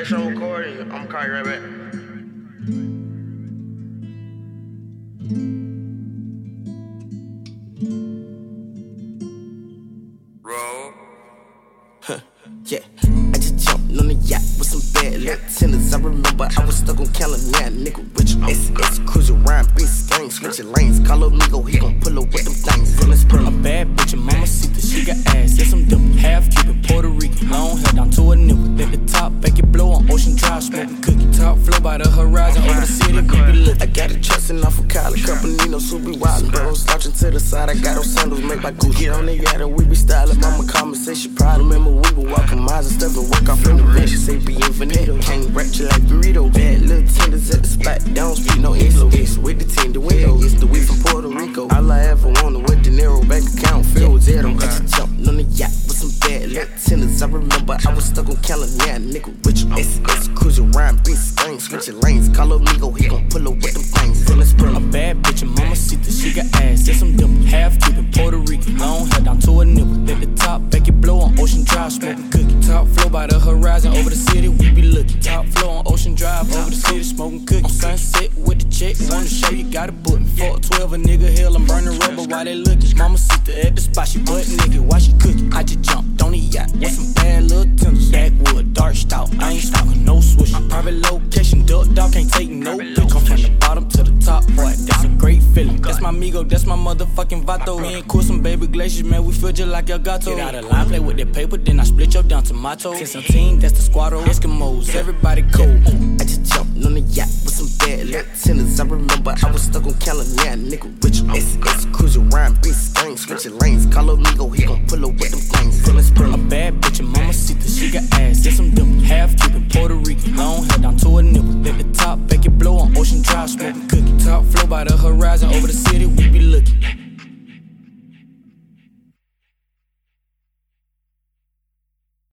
that show recording. I'm gonna call you right back. Roll. Yeah, I just jumped on the yacht with some bad little tenders. I remember I was stuck on California, nigga, rich SS cruising around, big gang, switching lanes. Call up Migo, he gon' pull up with them things. By the horizon, over the city, we be lit. I got it trusting off of college company, no super wild. Bro, slouching to the side, I got those sandals made by Gucci. Get on the yacht and we be styling. Mama conversation, probably remember we were walking miles and stuff and work off in the bench. Say be infinito, can't rap you like burrito. Bad little tenders at the spot, don't speak no was stuck on California, nigga, rich SS cruising around, big gang, switching lanes. Call up Migo, he gon' pull up with them things. In the spring, A bad bitch, and mama see that she got ass. Yes, I'm double half Cuban, Puerto Rican. Long hair down to a nipple. At the top, back it blow on Ocean Drive, smoking cookie. Top flow by the horizon, over the city, we be looking. Top flow wanna show you got a book. Fuck 12, a nigga hell, I'm burning rubber while they looking. Mama sit there at the spot, she butt nigga, why she cooking? I just jumped on the yacht with some bad little tenders. Backwood, dark stout, I ain't stalking no switch. Private location, duck dog, can't take no picture. Come from the bottom to the top, boy, that's a great feeling. That's my amigo, that's my motherfucking vato. Me and cool some baby glaciers, man, we feel just like El Gato. Get out of line, play with that paper, then I split your down tomato. Since I'm team, that's the squadro. Eskimos, everybody cool. stuck on California, yeah, nigga rich. SS cruising around, big slang, switching lanes. Call a nigga, he gon' pull up with them things. Feeling pretty. A bad bitch, and mama see that she got ass. Get some dip, half Cuban, Puerto Rican. Long head down to a nipple. Let the top, make it blow on Ocean Drive, smoking cookie. Top flow by the horizon, over the city, we be looking.